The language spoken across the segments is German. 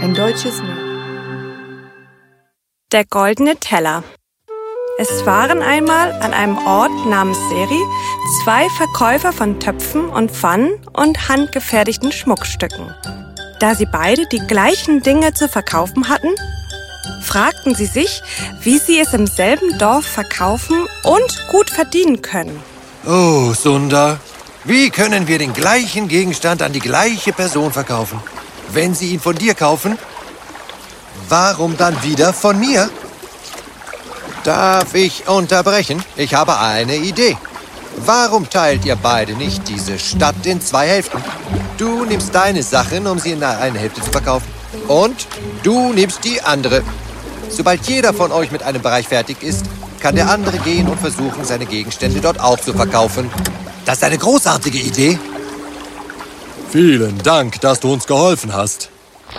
Ein deutsches Märchen. Der goldene Teller. Es waren einmal an einem Ort namens Seri zwei Verkäufer von Töpfen und Pfannen und handgefertigten Schmuckstücken. Da sie beide die gleichen Dinge zu verkaufen hatten, fragten sie sich, wie sie es im selben Dorf verkaufen und gut verdienen können. Oh, Sundar, wie können wir den gleichen Gegenstand an die gleiche Person verkaufen? Wenn sie ihn von dir kaufen, warum dann wieder von mir? Darf ich unterbrechen? Ich habe eine Idee. Warum teilt ihr beide nicht diese Stadt in zwei Hälften? Du nimmst deine Sachen, um sie in eine Hälfte zu verkaufen. Und du nimmst die andere. Sobald jeder von euch mit einem Bereich fertig ist, kann der andere gehen und versuchen, seine Gegenstände dort auch zu verkaufen. Das ist eine großartige Idee. Vielen Dank, dass du uns geholfen hast.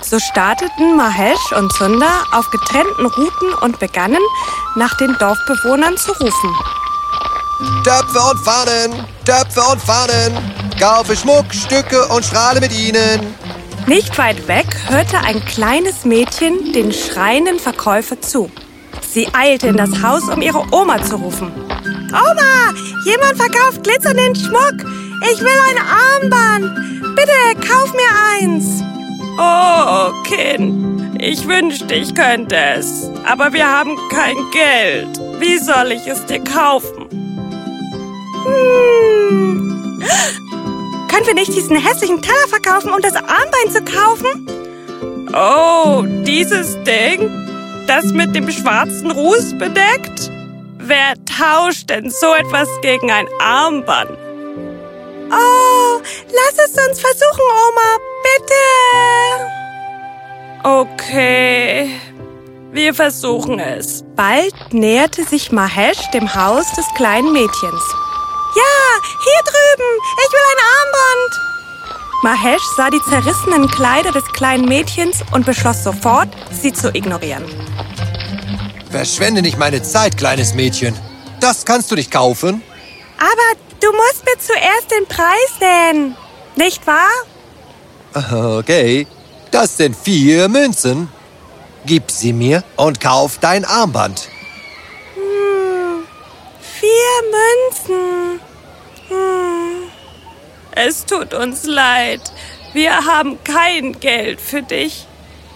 So starteten Mahesh und Sundar auf getrennten Routen und begannen, nach den Dorfbewohnern zu rufen. Töpfe und Pfannen, Töpfe und Pfannen, kaufe Schmuckstücke und strahle mit ihnen. Nicht weit weg hörte ein kleines Mädchen den schreienden Verkäufer zu. Sie eilte in das Haus, um ihre Oma zu rufen. Oma, jemand verkauft glitzernden Schmuck. Ich will ein Armband. Bitte, kauf mir eins. Oh, Kind, ich wünschte, ich könnte es. Aber wir haben kein Geld. Wie soll ich es dir kaufen? Hm. Können wir nicht diesen hässlichen Teller verkaufen, um das Armband zu kaufen? Oh, dieses Ding? Das mit dem schwarzen Ruß bedeckt? Wer tauscht denn so etwas gegen ein Armband? Oh, lass es uns versuchen, Oma. Bitte. Okay. Wir versuchen es. Bald näherte sich Mahesh dem Haus des kleinen Mädchens. Ja, hier drüben. Ich will ein Armband. Mahesh sah die zerrissenen Kleider des kleinen Mädchens und beschloss sofort, sie zu ignorieren. Verschwende nicht meine Zeit, kleines Mädchen. Das kannst du nicht kaufen. Aber du musst mir zuerst den Preis nennen. Nicht wahr? Okay, das sind vier Münzen. Gib sie mir und kauf dein Armband. Hm, vier Münzen. Hm. Es tut uns leid. Wir haben kein Geld für dich.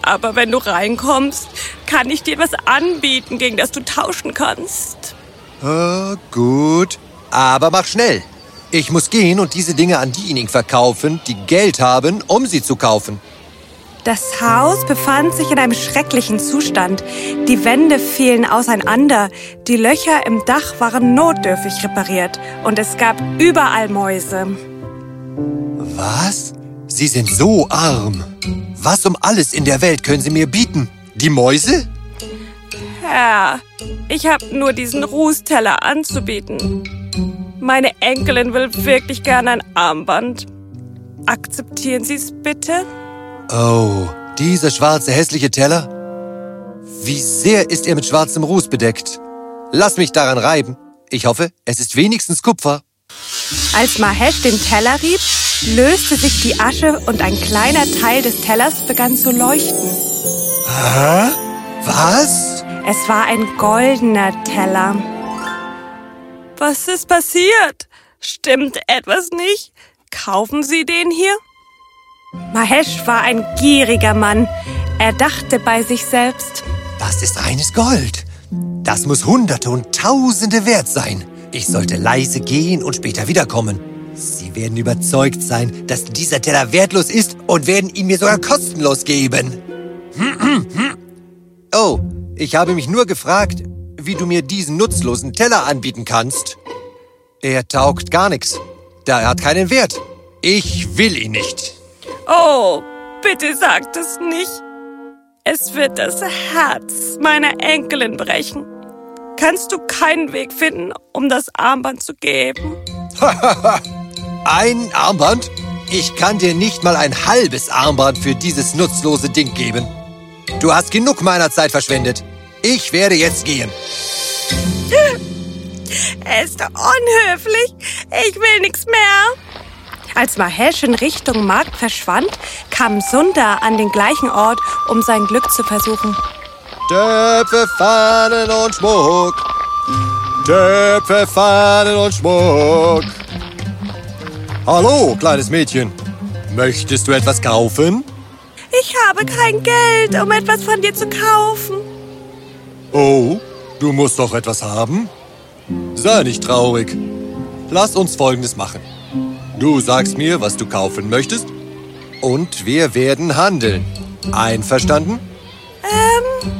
Aber wenn du reinkommst, kann ich dir was anbieten, gegen das du tauschen kannst. Oh, gut, aber mach schnell. Ich muss gehen und diese Dinge an diejenigen verkaufen, die Geld haben, um sie zu kaufen. Das Haus befand sich in einem schrecklichen Zustand. Die Wände fielen auseinander, die Löcher im Dach waren notdürftig repariert und es gab überall Mäuse. Was? Sie sind so arm. Was um alles in der Welt können Sie mir bieten? Die Mäuse? Herr, ich habe nur diesen Rußteller anzubieten. Meine Enkelin will wirklich gerne ein Armband. Akzeptieren Sie es bitte? Oh, dieser schwarze, hässliche Teller? Wie sehr ist er mit schwarzem Ruß bedeckt? Lass mich daran reiben. Ich hoffe, es ist wenigstens Kupfer. Als Mahesh den Teller rieb, löste sich die Asche und ein kleiner Teil des Tellers begann zu leuchten. Hä? Was? Es war ein goldener Teller. Was ist passiert? Stimmt etwas nicht? Kaufen Sie den hier? Mahesh war ein gieriger Mann. Er dachte bei sich selbst. Das ist reines Gold. Das muss Hunderte und Tausende wert sein. Ich sollte leise gehen und später wiederkommen. Sie werden überzeugt sein, dass dieser Teller wertlos ist und werden ihn mir sogar kostenlos geben. Oh, ich habe mich nur gefragt, wie du mir diesen nutzlosen Teller anbieten kannst. Er taugt gar nichts. Der hat keinen Wert. Ich will ihn nicht. Oh, bitte sagt es nicht. Es wird das Herz meiner Enkelin brechen. Kannst du keinen Weg finden, um das Armband zu geben? Ein Armband? Ich kann dir nicht mal ein halbes Armband für dieses nutzlose Ding geben. Du hast genug meiner Zeit verschwendet. Ich werde jetzt gehen. Er ist unhöflich. Ich will nichts mehr. Als Mahesh in Richtung Markt verschwand, kam Sundar an den gleichen Ort, um sein Glück zu versuchen. Töpfe, Fahnen und Schmuck. Töpfe, Fahnen und Schmuck. Hallo, kleines Mädchen. Möchtest du etwas kaufen? Ich habe kein Geld, um etwas von dir zu kaufen. Oh, du musst doch etwas haben? Sei nicht traurig. Lass uns Folgendes machen. Du sagst mir, was du kaufen möchtest und wir werden handeln. Einverstanden? Ähm,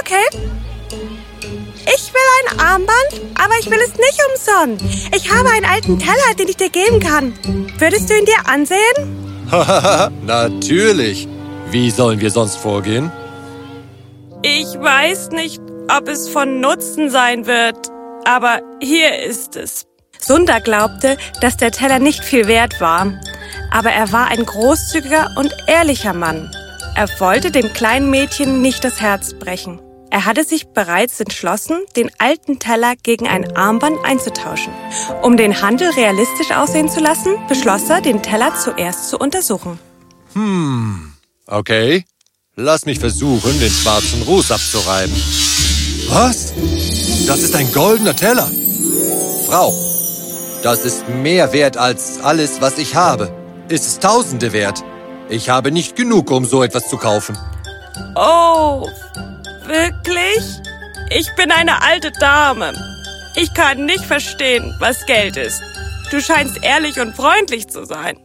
okay. Armband, aber ich will es nicht umsonst. Ich habe einen alten Teller, den ich dir geben kann. Würdest du ihn dir ansehen? Hahaha, natürlich. Wie sollen wir sonst vorgehen? Ich weiß nicht, ob es von Nutzen sein wird, aber hier ist es. Sunda glaubte, dass der Teller nicht viel wert war, aber er war ein großzügiger und ehrlicher Mann. Er wollte dem kleinen Mädchen nicht das Herz brechen. Er hatte sich bereits entschlossen, den alten Teller gegen ein Armband einzutauschen. Um den Handel realistisch aussehen zu lassen, beschloss er, den Teller zuerst zu untersuchen. Hm, okay. Lass mich versuchen, den schwarzen Ruß abzureiben. Was? Das ist ein goldener Teller. Frau, das ist mehr wert als alles, was ich habe. Es ist Tausende wert. Ich habe nicht genug, um so etwas zu kaufen. Oh, wirklich? Ich bin eine alte Dame. Ich kann nicht verstehen, was Geld ist. Du scheinst ehrlich und freundlich zu sein.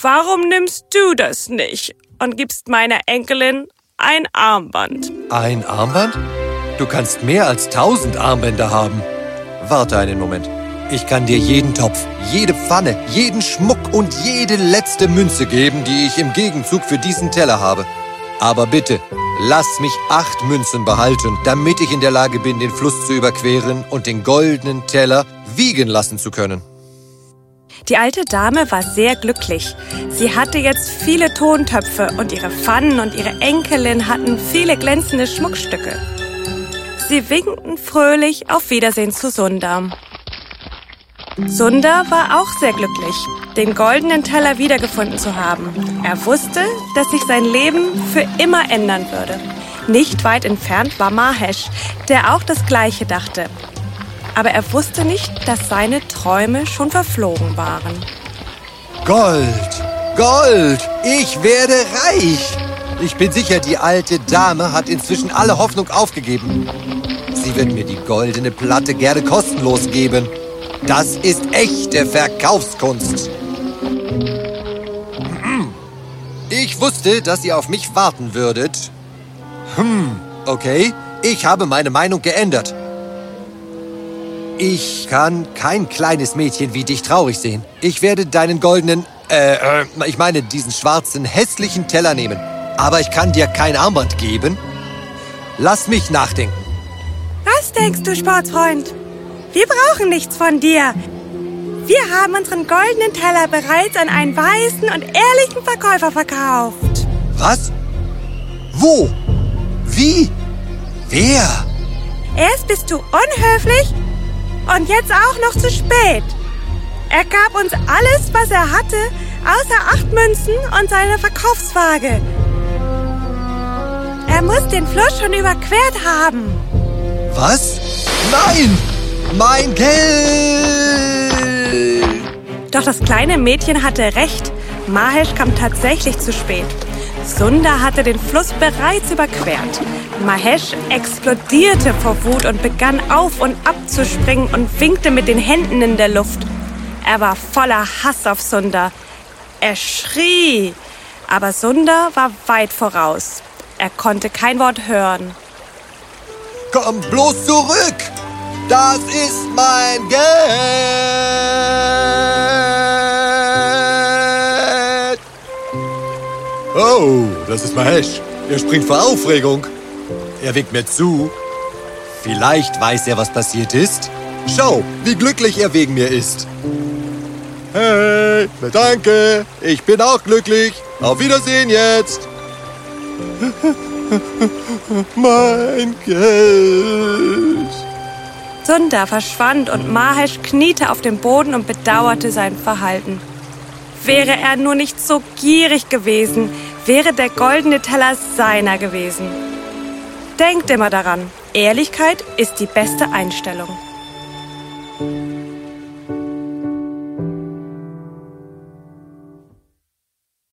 Warum nimmst du das nicht und gibst meiner Enkelin ein Armband? Ein Armband? Du kannst mehr als tausend Armbänder haben. Warte einen Moment. Ich kann dir jeden Topf, jede Pfanne, jeden Schmuck und jede letzte Münze geben, die ich im Gegenzug für diesen Teller habe. Aber bitte, lass mich acht Münzen behalten, damit ich in der Lage bin, den Fluss zu überqueren und den goldenen Teller wiegen lassen zu können. Die alte Dame war sehr glücklich. Sie hatte jetzt viele Tontöpfe und ihre Pfannen und ihre Enkelin hatten viele glänzende Schmuckstücke. Sie winkten fröhlich auf Wiedersehen zu Sunda. Sunda war auch sehr glücklich, den goldenen Teller wiedergefunden zu haben. Er wusste, dass sich sein Leben für immer ändern würde. Nicht weit entfernt war Mahesh, der auch das Gleiche dachte. Aber er wusste nicht, dass seine Träume schon verflogen waren. Gold! Gold! Ich werde reich! Ich bin sicher, die alte Dame hat inzwischen alle Hoffnung aufgegeben. Sie wird mir die goldene Platte gerne kostenlos geben. Das ist echte Verkaufskunst. Ich wusste, dass ihr auf mich warten würdet. Hm, okay. Ich habe meine Meinung geändert. Ich kann kein kleines Mädchen wie dich traurig sehen. Ich werde deinen goldenen, äh, äh, ich meine diesen schwarzen, hässlichen Teller nehmen. Aber ich kann dir kein Armband geben. Lass mich nachdenken. Was denkst du, Sportsfreund? Wir brauchen nichts von dir. Wir haben unseren goldenen Teller bereits an einen weißen und ehrlichen Verkäufer verkauft. Was? Wo? Wie? Wer? Erst bist du unhöflich und jetzt auch noch zu spät. Er gab uns alles, was er hatte, außer acht Münzen und seine Verkaufswaage. Er muss den Fluss schon überquert haben. Was? Nein! Mein Geld! Doch das kleine Mädchen hatte recht. Mahesh kam tatsächlich zu spät. Sunda hatte den Fluss bereits überquert. Mahesh explodierte vor Wut und begann auf und ab zu springen und winkte mit den Händen in der Luft. Er war voller Hass auf Sunda. Er schrie, aber Sunda war weit voraus. Er konnte kein Wort hören. Komm bloß zurück! Das ist mein Geld! Oh, das ist Mahesh. Er springt vor Aufregung. Er winkt mir zu. Vielleicht weiß er, was passiert ist. Schau, wie glücklich er wegen mir ist. Hey, danke. Ich bin auch glücklich. Auf Wiedersehen jetzt. mein Geld. Sunda verschwand und Mahesh kniete auf dem Boden und bedauerte sein Verhalten. Wäre er nur nicht so gierig gewesen, wäre der goldene Teller seiner gewesen. Denkt immer daran, Ehrlichkeit ist die beste Einstellung.